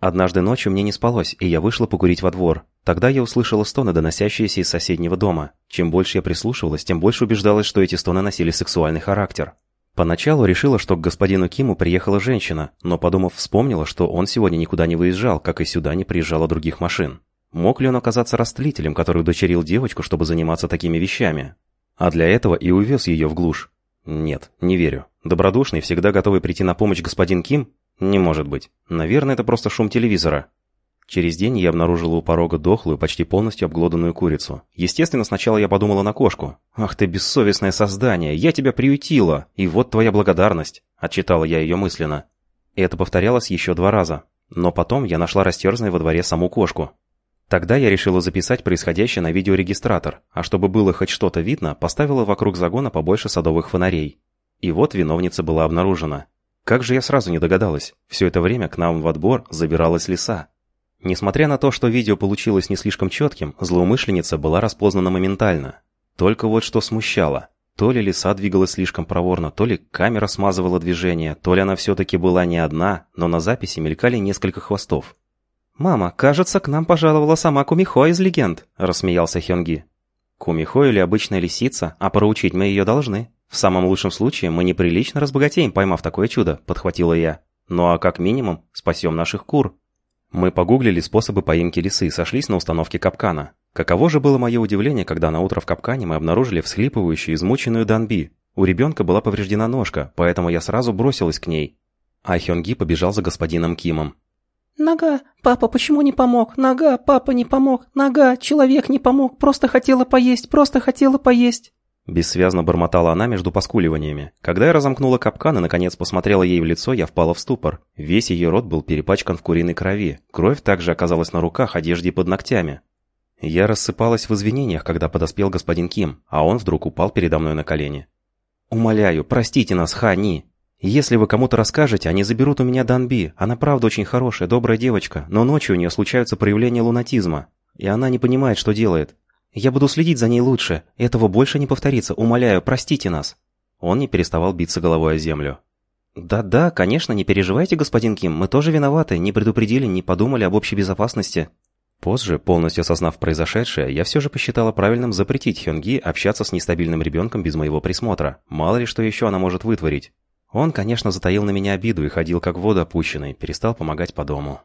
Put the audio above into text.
Однажды ночью мне не спалось, и я вышла покурить во двор. Тогда я услышала стоны, доносящиеся из соседнего дома. Чем больше я прислушивалась, тем больше убеждалась, что эти стоны носили сексуальный характер. Поначалу решила, что к господину Киму приехала женщина, но подумав, вспомнила, что он сегодня никуда не выезжал, как и сюда не приезжало других машин. Мог ли он оказаться растлителем, который удочерил девочку, чтобы заниматься такими вещами? А для этого и увез ее в глушь. Нет, не верю. Добродушный, всегда готовый прийти на помощь господин Ким? Не может быть. Наверное, это просто шум телевизора. Через день я обнаружила у порога дохлую, почти полностью обглоданную курицу. Естественно, сначала я подумала на кошку. «Ах ты бессовестное создание! Я тебя приютила! И вот твоя благодарность!» Отчитала я ее мысленно. И это повторялось еще два раза. Но потом я нашла растерзанной во дворе саму кошку. Тогда я решила записать происходящее на видеорегистратор, а чтобы было хоть что-то видно, поставила вокруг загона побольше садовых фонарей. И вот виновница была обнаружена. Как же я сразу не догадалась? Все это время к нам в отбор забиралась лиса. Несмотря на то, что видео получилось не слишком четким, злоумышленница была распознана моментально. Только вот что смущало. То ли лиса двигалась слишком проворно, то ли камера смазывала движение, то ли она все-таки была не одна, но на записи мелькали несколько хвостов. «Мама, кажется, к нам пожаловала сама Кумихо из легенд», – рассмеялся Хёнги. «Кумихо или обычная лисица, а проучить мы ее должны. В самом лучшем случае мы неприлично разбогатеем, поймав такое чудо», – подхватила я. «Ну а как минимум спасем наших кур». Мы погуглили способы поимки лисы и сошлись на установке капкана. Каково же было мое удивление, когда на утро в капкане мы обнаружили всхлипывающую, измученную Данби. У ребенка была повреждена ножка, поэтому я сразу бросилась к ней. А Хёнги побежал за господином Кимом. «Нога! Папа почему не помог? Нога! Папа не помог! Нога! Человек не помог! Просто хотела поесть! Просто хотела поесть!» Бессвязно бормотала она между поскуливаниями. Когда я разомкнула капкан и, наконец, посмотрела ей в лицо, я впала в ступор. Весь ее рот был перепачкан в куриной крови. Кровь также оказалась на руках, одежде и под ногтями. Я рассыпалась в извинениях, когда подоспел господин Ким, а он вдруг упал передо мной на колени. «Умоляю, простите нас, Хани. Если вы кому-то расскажете, они заберут у меня Данби. Она правда очень хорошая, добрая девочка, но ночью у нее случаются проявления лунатизма, и она не понимает, что делает. Я буду следить за ней лучше. Этого больше не повторится. Умоляю, простите нас». Он не переставал биться головой о землю. «Да-да, конечно, не переживайте, господин Ким, мы тоже виноваты, не предупредили, не подумали об общей безопасности». Позже, полностью осознав произошедшее, я все же посчитала правильным запретить Хёнги общаться с нестабильным ребенком без моего присмотра. Мало ли что еще она может вытворить. Он, конечно, затаил на меня обиду и ходил как в воду опущенный, перестал помогать по дому.